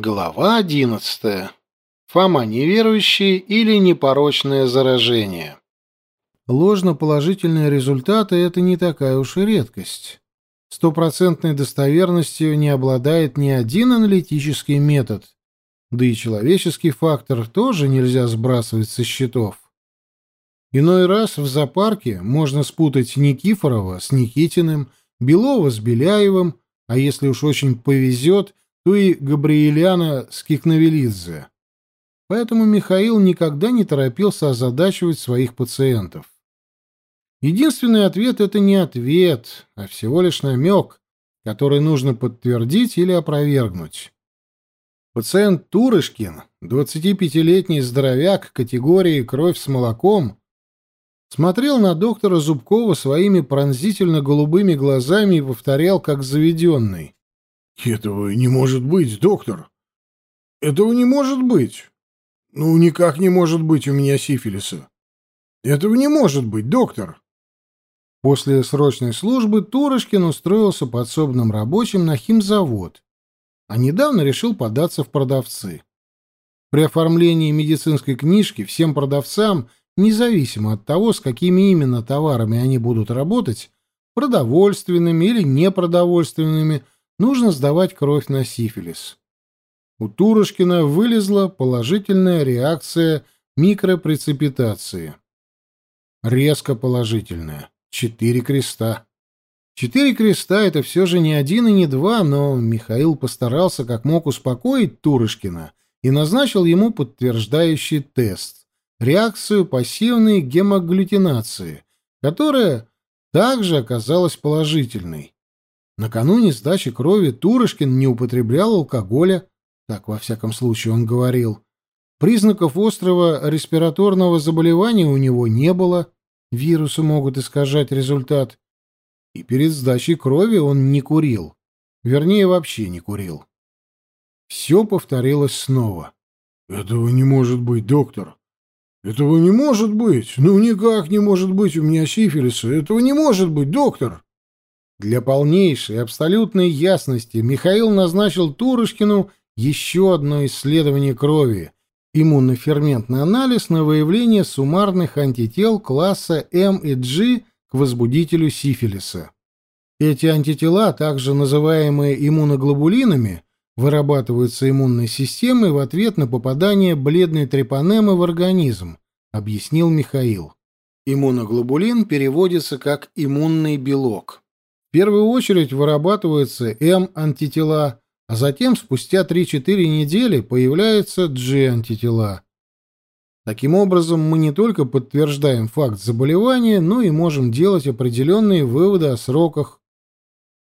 Глава одиннадцатая. Фома неверующий или непорочное заражение. Ложноположительные результаты – это не такая уж и редкость. Стопроцентной достоверностью не обладает ни один аналитический метод, да и человеческий фактор тоже нельзя сбрасывать со счетов. Иной раз в зоопарке можно спутать Никифорова с Никитиным, Белова с Беляевым, а если уж очень повезет – то и Габриэляна Скикновелидзе. Поэтому Михаил никогда не торопился озадачивать своих пациентов. Единственный ответ — это не ответ, а всего лишь намек, который нужно подтвердить или опровергнуть. Пациент Турышкин, 25-летний здоровяк категории «кровь с молоком», смотрел на доктора Зубкова своими пронзительно-голубыми глазами и повторял, как заведенный. Этого не может быть, доктор. Этого не может быть. Ну, никак не может быть у меня сифилиса. Этого не может быть, доктор. После срочной службы Турочкин устроился подсобным рабочим на химзавод, а недавно решил податься в продавцы. При оформлении медицинской книжки всем продавцам, независимо от того, с какими именно товарами они будут работать, продовольственными или непродовольственными – нужно сдавать кровь на сифилис. У Турушкина вылезла положительная реакция микропрецепитации. Резко положительная. Четыре креста. Четыре креста — это все же не один и не два, но Михаил постарался как мог успокоить Турышкина и назначил ему подтверждающий тест — реакцию пассивной гемоглютинации, которая также оказалась положительной. Накануне сдачи крови Турышкин не употреблял алкоголя, так во всяком случае он говорил. Признаков острого респираторного заболевания у него не было, вирусы могут искажать результат. И перед сдачей крови он не курил. Вернее, вообще не курил. Все повторилось снова. «Этого не может быть, доктор. Этого не может быть. Ну, никак не может быть у меня сифилиса. Этого не может быть, доктор». Для полнейшей абсолютной ясности Михаил назначил Турушкину еще одно исследование крови – иммуноферментный анализ на выявление суммарных антител класса М и G к возбудителю сифилиса. Эти антитела, также называемые иммуноглобулинами, вырабатываются иммунной системой в ответ на попадание бледной трепанемы в организм, объяснил Михаил. Иммуноглобулин переводится как иммунный белок. Первую очередь вырабатываются М-антитела, а затем спустя 3-4 недели появляются G-антитела. Таким образом, мы не только подтверждаем факт заболевания, но и можем делать определенные выводы о сроках.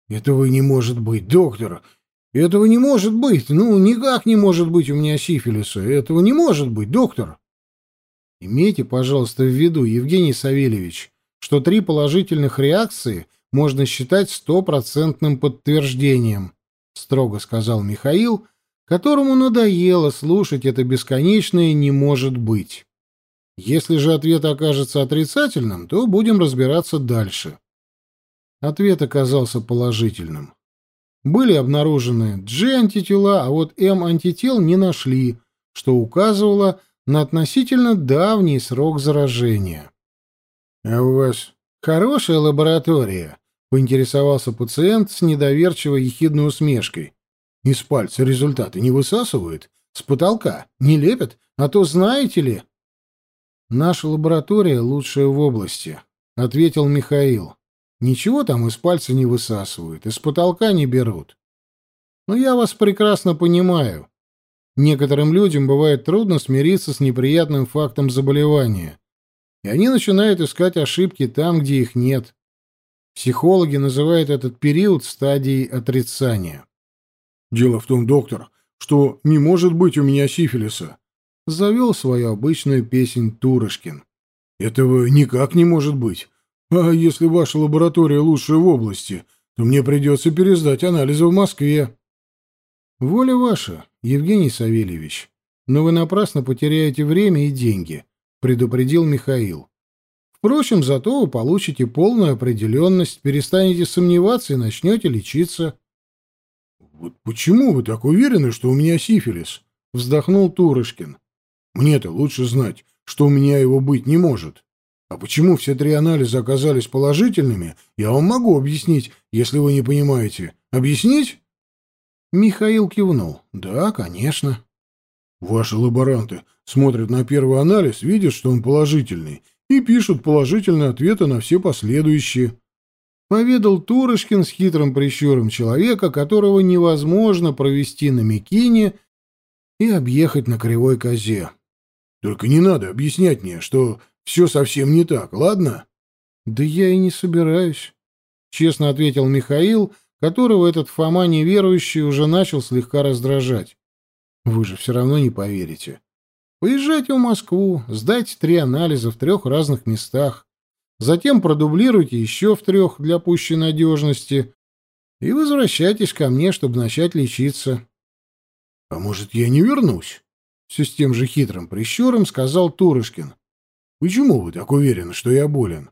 «Этого не может быть, доктор! Этого не может быть! Ну, никак не может быть у меня сифилиса! Этого не может быть, доктор!» Имейте, пожалуйста, в виду, Евгений Савельевич, что три положительных реакции можно считать стопроцентным подтверждением, строго сказал Михаил, которому надоело слушать это бесконечное «не может быть». Если же ответ окажется отрицательным, то будем разбираться дальше. Ответ оказался положительным. Были обнаружены G-антитела, а вот M-антител не нашли, что указывало на относительно давний срок заражения. — А у вас «Хорошая лаборатория», — поинтересовался пациент с недоверчивой ехидной усмешкой. «Из пальца результаты не высасывают? С потолка? Не лепят? А то знаете ли...» «Наша лаборатория лучшая в области», — ответил Михаил. «Ничего там из пальца не высасывают, из потолка не берут. Но я вас прекрасно понимаю. Некоторым людям бывает трудно смириться с неприятным фактом заболевания и они начинают искать ошибки там, где их нет. Психологи называют этот период стадией отрицания. «Дело в том, доктор, что не может быть у меня сифилиса», — завел свою обычную песнь Турышкин. «Этого никак не может быть. А если ваша лаборатория лучшая в области, то мне придется пересдать анализы в Москве». «Воля ваша, Евгений Савельевич, но вы напрасно потеряете время и деньги предупредил Михаил. Впрочем, зато вы получите полную определенность, перестанете сомневаться и начнете лечиться. Вот почему вы так уверены, что у меня сифилис? Вздохнул Турышкин. Мне-то лучше знать, что у меня его быть не может. А почему все три анализа оказались положительными, я вам могу объяснить, если вы не понимаете. Объяснить? Михаил кивнул. Да, конечно. Ваши лаборанты смотрят на первый анализ, видят, что он положительный, и пишут положительные ответы на все последующие. Поведал Турышкин с хитрым прищуром человека, которого невозможно провести на Микине и объехать на кривой козе. Только не надо объяснять мне, что все совсем не так, ладно? Да я и не собираюсь, честно ответил Михаил, которого этот Фома неверующий уже начал слегка раздражать. Вы же все равно не поверите. Поезжайте в Москву, сдайте три анализа в трех разных местах, затем продублируйте еще в трех для пущей надежности и возвращайтесь ко мне, чтобы начать лечиться. — А может, я не вернусь? — все с тем же хитрым прищуром сказал Турышкин. — Почему вы так уверены, что я болен?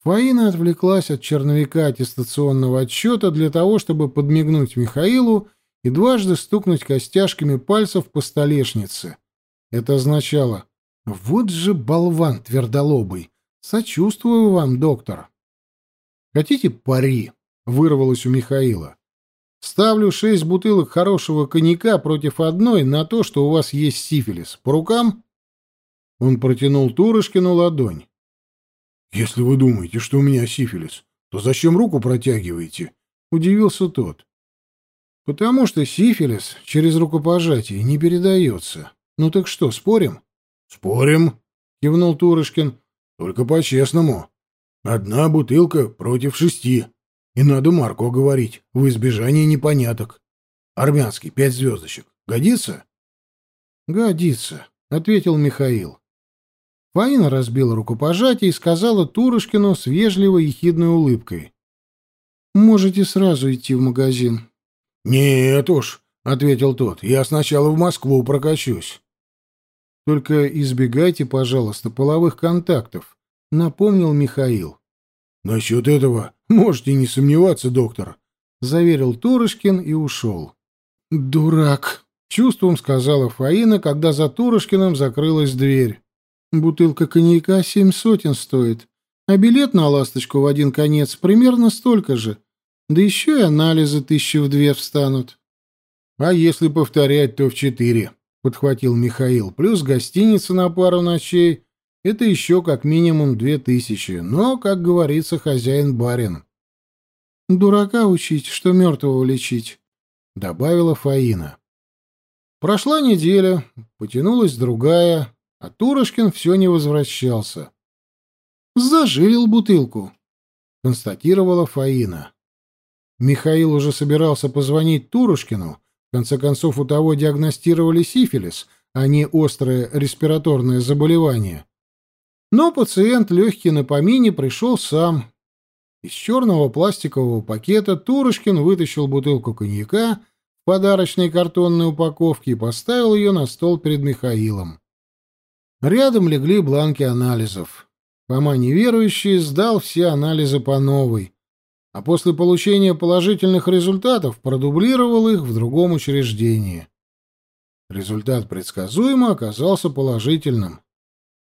Фаина отвлеклась от черновика аттестационного отчета для того, чтобы подмигнуть Михаилу и дважды стукнуть костяшками пальцев по столешнице. Это означало «Вот же болван твердолобый! Сочувствую вам, доктор!» «Хотите пари?» — вырвалось у Михаила. «Ставлю шесть бутылок хорошего коньяка против одной на то, что у вас есть сифилис. По рукам?» Он протянул Турышкину ладонь. «Если вы думаете, что у меня сифилис, то зачем руку протягиваете?» — удивился тот. «Потому что сифилис через рукопожатие не передается. Ну так что, спорим? Спорим, кивнул Турышкин. Только по-честному. Одна бутылка против шести. И надо Марко говорить, в избежание непоняток. Армянский, пять звездочек. Годится? Годится, ответил Михаил. Фаина разбила рукопожатие и сказала Турышкину с вежливой и хидной улыбкой. «Можете сразу идти в магазин». «Нет уж», — ответил тот, — «я сначала в Москву прокачусь». Только избегайте, пожалуйста, половых контактов, напомнил Михаил. Насчет этого можете не сомневаться, доктор, заверил Турышкин и ушел. Дурак, чувством сказала Фаина, когда за Турышкиным закрылась дверь. Бутылка коньяка семь сотен стоит, а билет на ласточку в один конец примерно столько же. Да еще и анализы тысячи в две встанут. А если повторять, то в четыре, — подхватил Михаил. «Плюс гостиница на пару ночей. Это еще как минимум две тысячи. Но, как говорится, хозяин-барин». «Дурака учить, что мертвого лечить», — добавила Фаина. Прошла неделя, потянулась другая, а Турочкин все не возвращался. «Зажилил бутылку», — констатировала Фаина. Михаил уже собирался позвонить Турушкину, в конце концов, у того диагностировали сифилис, а не острое респираторное заболевание. Но пациент легкий на помине пришел сам. Из черного пластикового пакета Турочкин вытащил бутылку коньяка в подарочной картонной упаковке и поставил ее на стол перед Михаилом. Рядом легли бланки анализов. Фома неверующий сдал все анализы по новой, а после получения положительных результатов продублировал их в другом учреждении. Результат предсказуемо оказался положительным.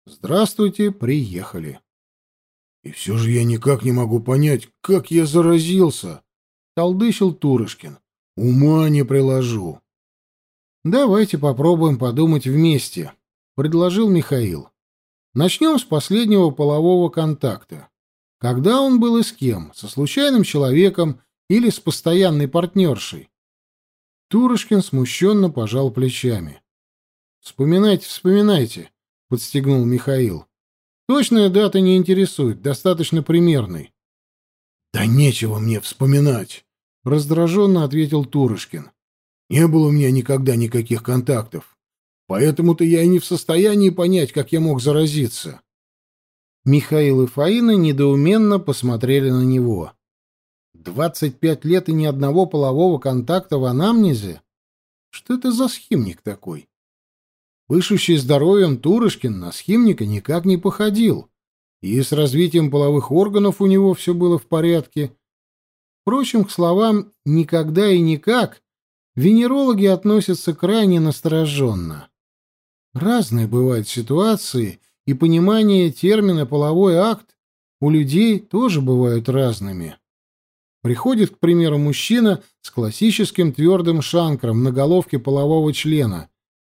Здравствуйте, приехали. И все же я никак не могу понять, как я заразился, толдычил Турышкин. Ума не приложу. Давайте попробуем подумать вместе, предложил Михаил. Начнем с последнего полового контакта. Когда он был и с кем? Со случайным человеком или с постоянной партнершей? Турышкин смущенно пожал плечами. «Вспоминайте, вспоминайте», — подстегнул Михаил. «Точная дата не интересует, достаточно примерной». «Да нечего мне вспоминать», — раздраженно ответил Турышкин. «Не было у меня никогда никаких контактов. Поэтому-то я и не в состоянии понять, как я мог заразиться». Михаил и Фаина недоуменно посмотрели на него. «Двадцать пять лет и ни одного полового контакта в анамнезе? Что это за схимник такой?» Пышущий здоровьем Турышкин на схимника никак не походил, и с развитием половых органов у него все было в порядке. Впрочем, к словам «никогда и никак» венерологи относятся крайне настороженно. Разные бывают ситуации, и понимание термина «половой акт» у людей тоже бывают разными. Приходит, к примеру, мужчина с классическим твердым шанкром на головке полового члена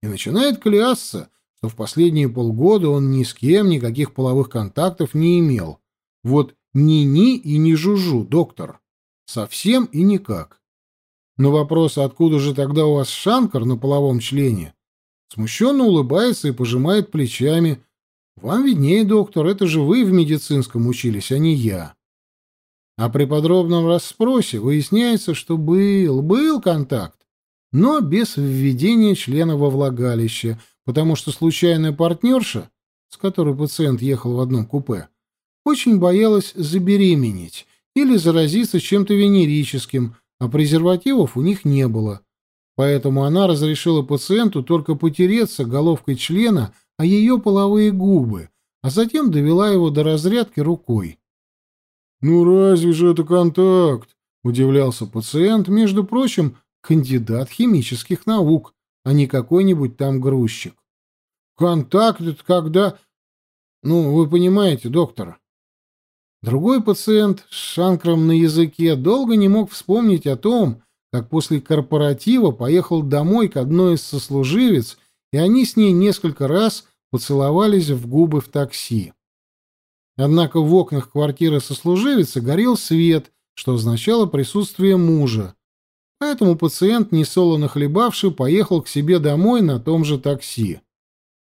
и начинает клясться, что в последние полгода он ни с кем никаких половых контактов не имел. Вот ни-ни и не жужу, доктор. Совсем и никак. На вопрос, откуда же тогда у вас шанкар на половом члене, смущенно улыбается и пожимает плечами. Вам виднее, доктор, это же вы в медицинском учились, а не я. А при подробном расспросе выясняется, что был, был контакт, но без введения члена во влагалище, потому что случайная партнерша, с которой пациент ехал в одном купе, очень боялась забеременеть или заразиться чем-то венерическим, а презервативов у них не было. Поэтому она разрешила пациенту только потереться головкой члена о ее половые губы, а затем довела его до разрядки рукой. «Ну разве же это контакт?» — удивлялся пациент, между прочим, кандидат химических наук, а не какой-нибудь там грузчик. «Контакт — это когда...» «Ну, вы понимаете, доктор». Другой пациент с шанкром на языке долго не мог вспомнить о том, как после корпоратива поехал домой к одной из сослуживец, и они с ней несколько раз поцеловались в губы в такси. Однако в окнах квартиры сослуживицы горел свет, что означало присутствие мужа. Поэтому пациент, несолоно хлебавший, поехал к себе домой на том же такси.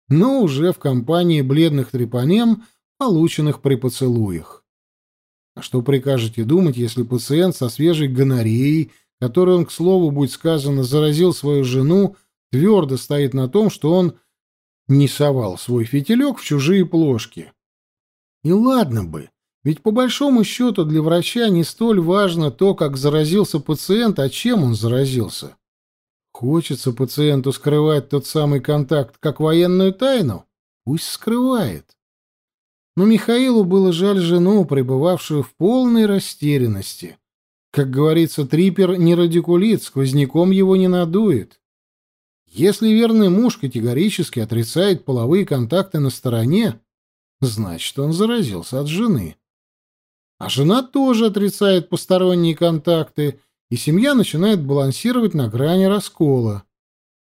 Но уже в компании бледных трепанем, полученных при поцелуях. А что прикажете думать, если пациент со свежей гонореей, которой он, к слову, будет сказано, заразил свою жену, твердо стоит на том, что он не совал свой фитилек в чужие плошки? И ладно бы, ведь по большому счету для врача не столь важно то, как заразился пациент, а чем он заразился. Хочется пациенту скрывать тот самый контакт как военную тайну? Пусть скрывает. Но Михаилу было жаль жену, пребывавшую в полной растерянности. Как говорится, трипер не радикулит, сквозняком его не надует. Если верный муж категорически отрицает половые контакты на стороне, Значит, он заразился от жены. А жена тоже отрицает посторонние контакты, и семья начинает балансировать на грани раскола.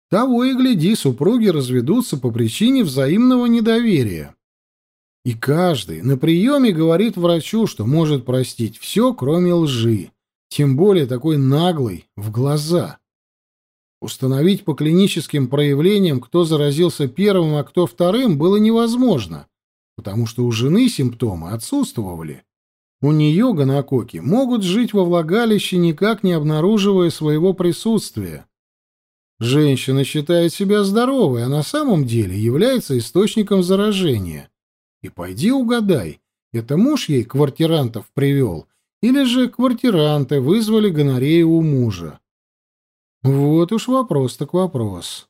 Того и гляди, супруги разведутся по причине взаимного недоверия. И каждый на приеме говорит врачу, что может простить все, кроме лжи, тем более такой наглый, в глаза. Установить по клиническим проявлениям, кто заразился первым, а кто вторым, было невозможно потому что у жены симптомы отсутствовали. У нее гонококи могут жить во влагалище, никак не обнаруживая своего присутствия. Женщина считает себя здоровой, а на самом деле является источником заражения. И пойди угадай, это муж ей квартирантов привел, или же квартиранты вызвали гонорею у мужа. Вот уж вопрос так вопрос.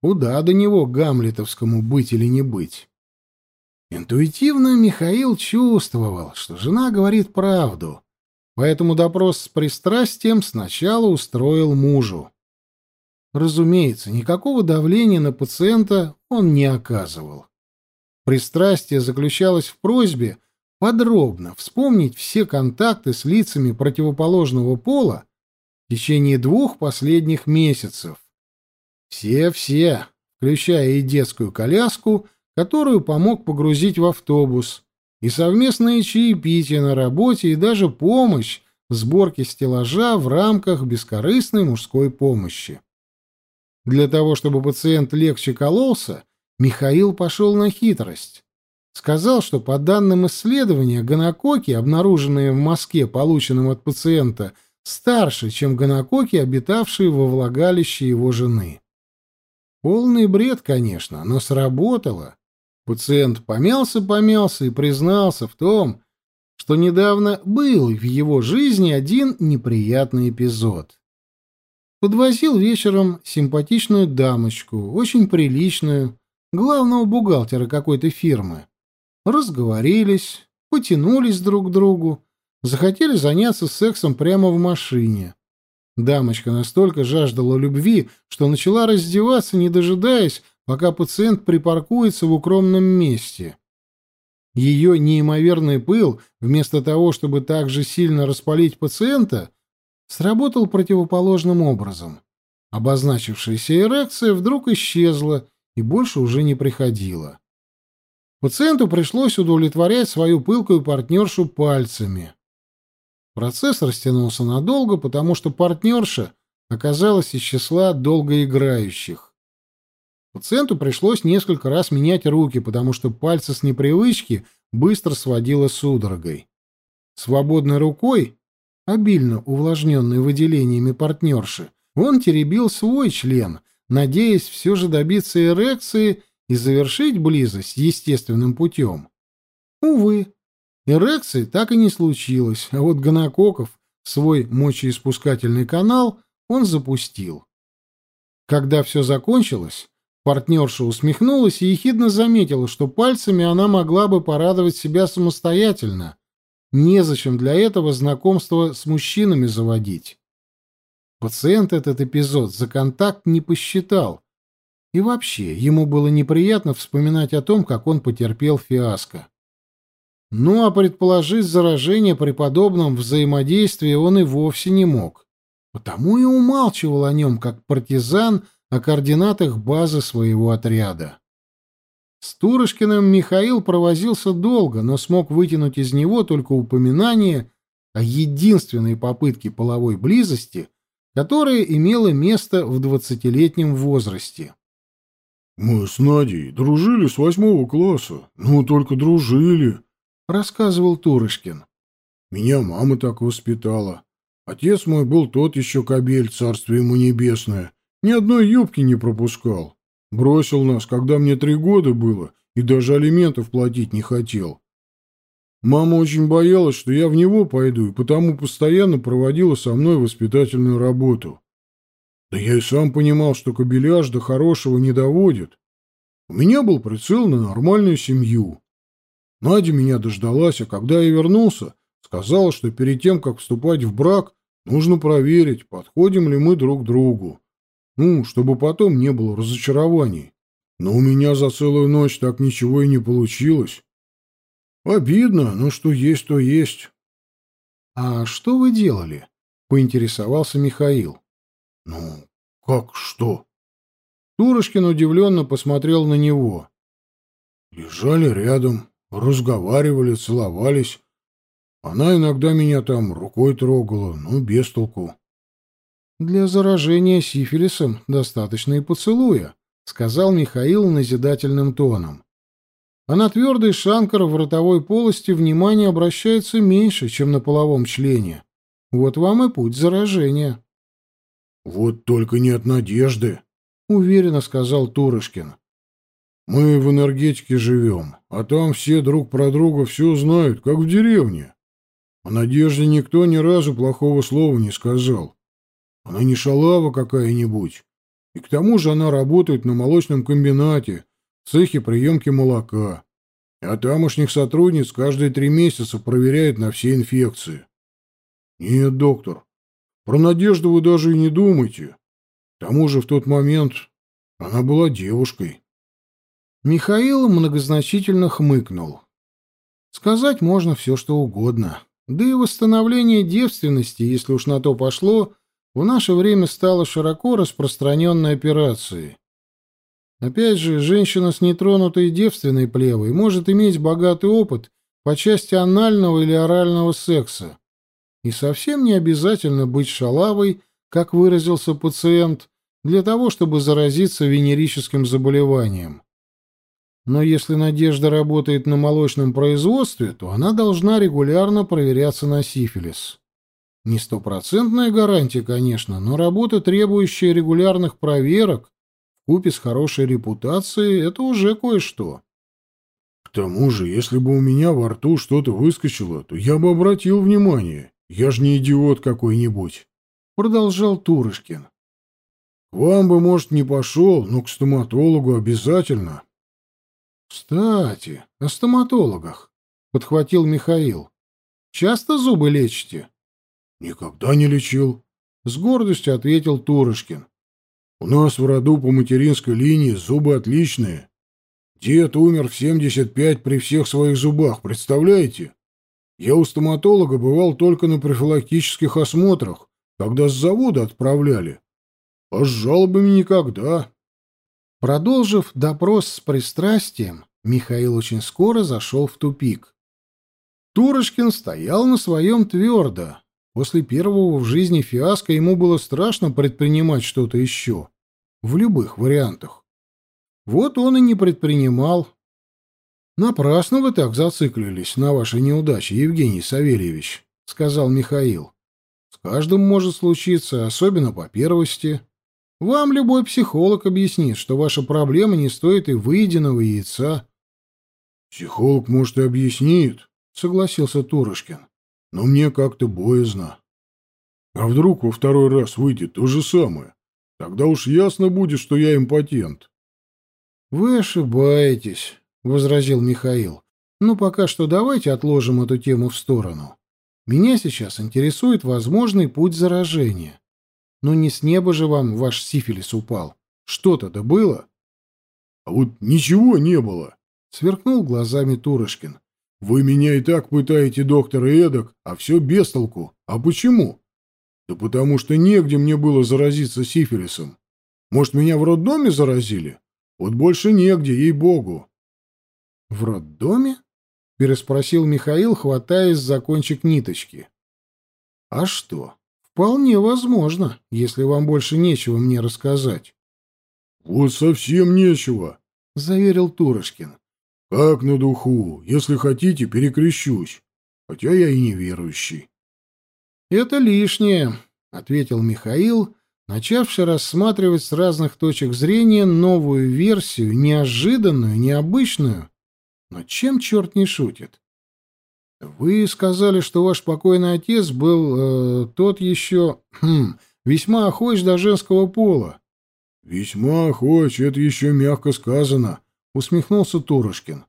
Куда до него, гамлетовскому, быть или не быть? Интуитивно Михаил чувствовал, что жена говорит правду, поэтому допрос с пристрастием сначала устроил мужу. Разумеется, никакого давления на пациента он не оказывал. Пристрастие заключалось в просьбе подробно вспомнить все контакты с лицами противоположного пола в течение двух последних месяцев. Все-все, включая и детскую коляску, которую помог погрузить в автобус, и совместные чаепития на работе, и даже помощь в сборке стеллажа в рамках бескорыстной мужской помощи. Для того, чтобы пациент легче кололся, Михаил пошел на хитрость. Сказал, что по данным исследования гонококи, обнаруженные в мазке, полученном от пациента, старше, чем гонококи, обитавшие во влагалище его жены. Полный бред, конечно, но сработало. Пациент помялся-помялся и признался в том, что недавно был в его жизни один неприятный эпизод. Подвозил вечером симпатичную дамочку, очень приличную, главного бухгалтера какой-то фирмы. Разговорились, потянулись друг к другу, захотели заняться сексом прямо в машине. Дамочка настолько жаждала любви, что начала раздеваться, не дожидаясь, пока пациент припаркуется в укромном месте. Ее неимоверный пыл, вместо того, чтобы так же сильно распалить пациента, сработал противоположным образом. Обозначившаяся эрекция вдруг исчезла и больше уже не приходила. Пациенту пришлось удовлетворять свою пылкую партнершу пальцами. Процесс растянулся надолго, потому что партнерша оказалась из числа долгоиграющих. Пациенту пришлось несколько раз менять руки, потому что пальцы с непривычки быстро сводило судорогой. Свободной рукой, обильно увлажненной выделениями партнерши, он теребил свой член, надеясь все же добиться эрекции и завершить близость естественным путем. Увы, эрекции так и не случилось, а вот гонококков свой мочеиспускательный канал он запустил. Когда все закончилось, партнерша усмехнулась и ехидно заметила, что пальцами она могла бы порадовать себя самостоятельно. Незачем для этого знакомство с мужчинами заводить. Пациент этот эпизод за контакт не посчитал. И вообще, ему было неприятно вспоминать о том, как он потерпел фиаско. Ну а предположить заражение при подобном взаимодействии он и вовсе не мог. Потому и умалчивал о нем, как партизан о координатах базы своего отряда. С Турышкиным Михаил провозился долго, но смог вытянуть из него только упоминание о единственной попытке половой близости которое имело место в двадцатилетнем возрасте. «Мы с Надей дружили с восьмого класса. Ну, только дружили», — рассказывал Турышкин. «Меня мама так воспитала. Отец мой был тот еще кобель, царствие ему небесное. Ни одной юбки не пропускал. Бросил нас, когда мне три года было, и даже алиментов платить не хотел. Мама очень боялась, что я в него пойду, и потому постоянно проводила со мной воспитательную работу. Да я и сам понимал, что кобеляж до хорошего не доводит. У меня был прицел на нормальную семью. Надя меня дождалась, а когда я вернулся, сказала, что перед тем, как вступать в брак, нужно проверить, подходим ли мы друг другу. Ну, чтобы потом не было разочарований. Но у меня за целую ночь так ничего и не получилось. Обидно, но что есть, то есть. А что вы делали? поинтересовался Михаил. Ну, как что? Турочкин удивленно посмотрел на него. Лежали рядом, разговаривали, целовались. Она иногда меня там рукой трогала, но без толку. Для заражения сифилисом достаточно и поцелуя, сказал Михаил назидательным тоном а на твердый шанкар в ротовой полости внимание обращается меньше, чем на половом члене. Вот вам и путь заражения. — Вот только не от надежды, — уверенно сказал Турышкин. — Мы в энергетике живем, а там все друг про друга все знают, как в деревне. О надежде никто ни разу плохого слова не сказал. Она не шалава какая-нибудь. И к тому же она работает на молочном комбинате, цехе приемки молока, а тамошних сотрудниц каждые три месяца проверяют на все инфекции. Нет, доктор, про Надежду вы даже и не думайте. К тому же в тот момент она была девушкой. Михаил многозначительно хмыкнул. Сказать можно все, что угодно. Да и восстановление девственности, если уж на то пошло, в наше время стало широко распространенной операцией. Опять же, женщина с нетронутой девственной плевой может иметь богатый опыт по части анального или орального секса. И совсем не обязательно быть шалавой, как выразился пациент, для того, чтобы заразиться венерическим заболеванием. Но если Надежда работает на молочном производстве, то она должна регулярно проверяться на сифилис. Не стопроцентная гарантия, конечно, но работа, требующая регулярных проверок, купе с хорошей репутацией это уже кое-что. К тому же, если бы у меня во рту что-то выскочило, то я бы обратил внимание. Я же не идиот какой-нибудь. Продолжал Турышкин. Вам бы, может, не пошел, но к стоматологу обязательно. Кстати, о стоматологах, подхватил Михаил. Часто зубы лечите? Никогда не лечил, с гордостью ответил Турышкин. У нас в роду по материнской линии зубы отличные. Дед умер в 75 при всех своих зубах, представляете? Я у стоматолога бывал только на профилактических осмотрах, когда с завода отправляли. А с жалобами никогда. Продолжив допрос с пристрастием, Михаил очень скоро зашел в тупик. Турочкин стоял на своем твердо. После первого в жизни фиаско ему было страшно предпринимать что-то еще. В любых вариантах. Вот он и не предпринимал. «Напрасно вы так зациклились на вашей неудаче, Евгений Савельевич», — сказал Михаил. «С каждым может случиться, особенно по первости. Вам любой психолог объяснит, что ваша проблема не стоит и выеденного яйца». «Психолог, может, и объяснит», — согласился Турышкин. «Но мне как-то боязно. А вдруг во второй раз выйдет то же самое? Тогда уж ясно будет, что я импотент». «Вы ошибаетесь», — возразил Михаил. «Ну, пока что давайте отложим эту тему в сторону. Меня сейчас интересует возможный путь заражения. Но не с неба же вам ваш сифилис упал. Что-то-то было?» «А вот ничего не было», — сверкнул глазами Турышкин. «Вы меня и так пытаете, доктор Эдак, а все без толку. А почему?» «Да потому что негде мне было заразиться сифилисом. Может, меня в роддоме заразили? Вот больше негде, ей-богу». «В роддоме?» — переспросил Михаил, хватаясь за кончик ниточки. «А что? Вполне возможно, если вам больше нечего мне рассказать». «Вот совсем нечего», — заверил Турышкин. «Как на духу. Если хотите, перекрещусь. Хотя я и неверующий». «Это лишнее», — ответил Михаил, начавший рассматривать с разных точек зрения новую версию, неожиданную, необычную, но чем черт не шутит? Вы сказали, что ваш покойный отец был э, тот еще хм, весьма охоч до женского пола. Весьма охоч, это еще мягко сказано, усмехнулся Турушкин.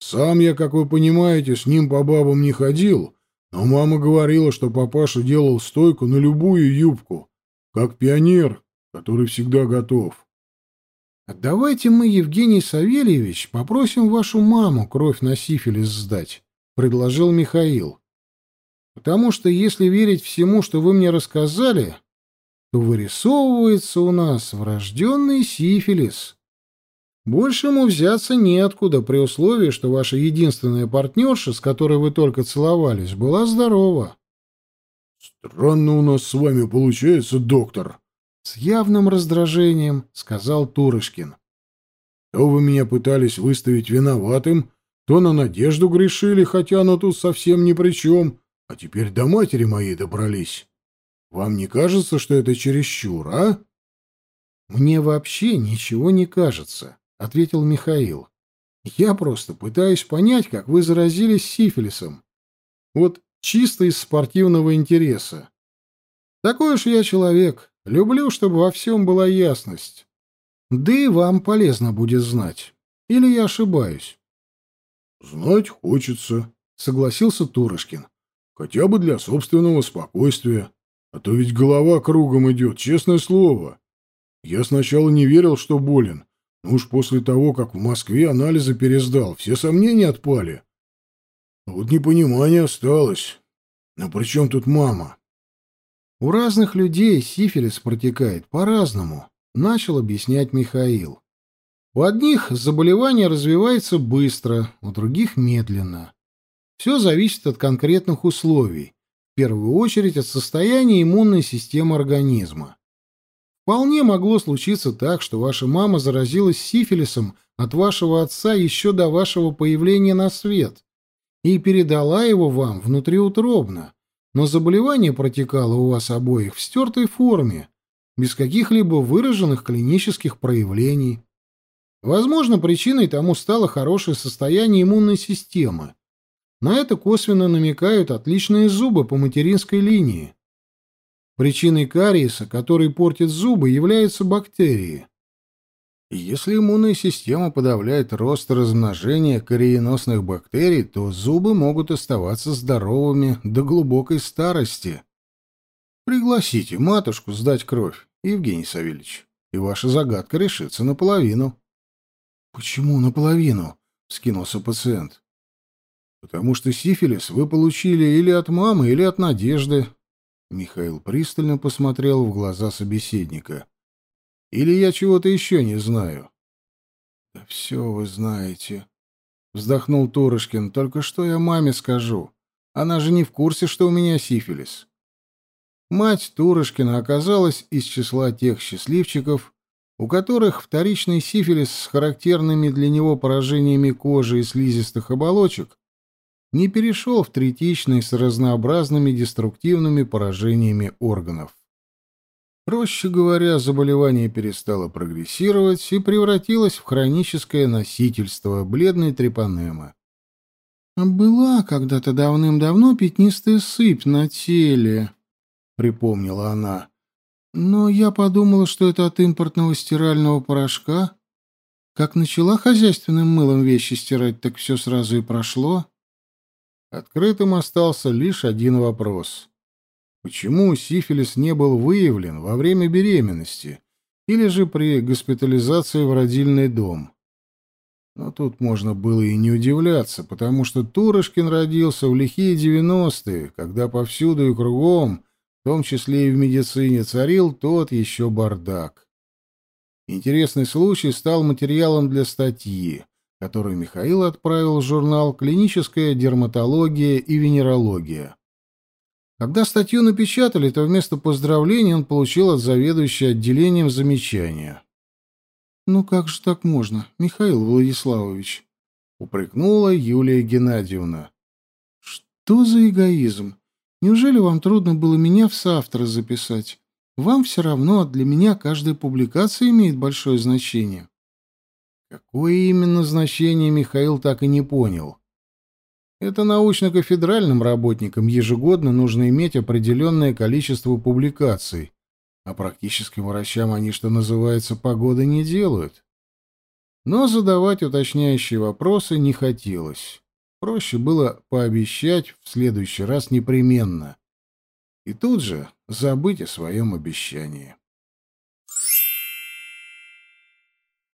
Сам я, как вы понимаете, с ним по бабам не ходил, но мама говорила, что папаша делал стойку на любую юбку, как пионер, который всегда готов. «Давайте мы, Евгений Савельевич, попросим вашу маму кровь на сифилис сдать», — предложил Михаил. «Потому что, если верить всему, что вы мне рассказали, то вырисовывается у нас врожденный сифилис. Больше ему взяться неоткуда, при условии, что ваша единственная партнерша, с которой вы только целовались, была здорова». «Странно у нас с вами получается, доктор», с явным раздражением сказал Турышкин. То вы меня пытались выставить виноватым, то на надежду грешили, хотя оно тут совсем ни при чем, а теперь до матери моей добрались. Вам не кажется, что это чересчур, а? Мне вообще ничего не кажется, ответил Михаил. Я просто пытаюсь понять, как вы заразились сифилисом. Вот чисто из спортивного интереса. Такой уж я человек. Люблю, чтобы во всем была ясность. Да и вам полезно будет знать. Или я ошибаюсь? — Знать хочется, — согласился Турышкин. — Хотя бы для собственного спокойствия. А то ведь голова кругом идет, честное слово. Я сначала не верил, что болен, но уж после того, как в Москве анализы пересдал, все сомнения отпали. А вот непонимание осталось. Но при чем тут мама? У разных людей сифилис протекает по-разному, начал объяснять Михаил. У одних заболевание развивается быстро, у других медленно. Все зависит от конкретных условий, в первую очередь от состояния иммунной системы организма. Вполне могло случиться так, что ваша мама заразилась сифилисом от вашего отца еще до вашего появления на свет и передала его вам внутриутробно, но заболевание протекало у вас обоих в стертой форме, без каких-либо выраженных клинических проявлений. Возможно, причиной тому стало хорошее состояние иммунной системы. На это косвенно намекают отличные зубы по материнской линии. Причиной кариеса, который портит зубы, являются бактерии. Если иммунная система подавляет рост и размножение корееносных бактерий, то зубы могут оставаться здоровыми до глубокой старости. Пригласите матушку сдать кровь, Евгений Савельевич, и ваша загадка решится наполовину. — Почему наполовину? — скинулся пациент. — Потому что сифилис вы получили или от мамы, или от Надежды. Михаил пристально посмотрел в глаза собеседника. — Или я чего-то еще не знаю? — Да все вы знаете, — вздохнул Турышкин. — Только что я маме скажу? Она же не в курсе, что у меня сифилис. Мать Турышкина оказалась из числа тех счастливчиков, у которых вторичный сифилис с характерными для него поражениями кожи и слизистых оболочек не перешел в третичный с разнообразными деструктивными поражениями органов. Проще говоря, заболевание перестало прогрессировать и превратилось в хроническое носительство бледной трепанемы. «Была когда-то давным-давно пятнистая сыпь на теле», припомнила она. Но я подумала, что это от импортного стирального порошка. Как начала хозяйственным мылом вещи стирать, так все сразу и прошло. Открытым остался лишь один вопрос. Почему сифилис не был выявлен во время беременности или же при госпитализации в родильный дом? Но тут можно было и не удивляться, потому что Турышкин родился в лихие девяностые, когда повсюду и кругом в том числе и в медицине, царил тот еще бардак. Интересный случай стал материалом для статьи, которую Михаил отправил в журнал «Клиническая дерматология и венерология». Когда статью напечатали, то вместо поздравлений он получил от заведующей отделением замечания. «Ну как же так можно, Михаил Владиславович?» — упрекнула Юлия Геннадьевна. «Что за эгоизм? Неужели вам трудно было меня в соавторы записать? Вам все равно, а для меня каждая публикация имеет большое значение. Какое именно значение Михаил так и не понял. Это научно-кафедральным работникам ежегодно нужно иметь определенное количество публикаций, а практическим врачам они, что называется, погоды не делают. Но задавать уточняющие вопросы не хотелось. Проще было пообещать в следующий раз непременно. И тут же забыть о своем обещании.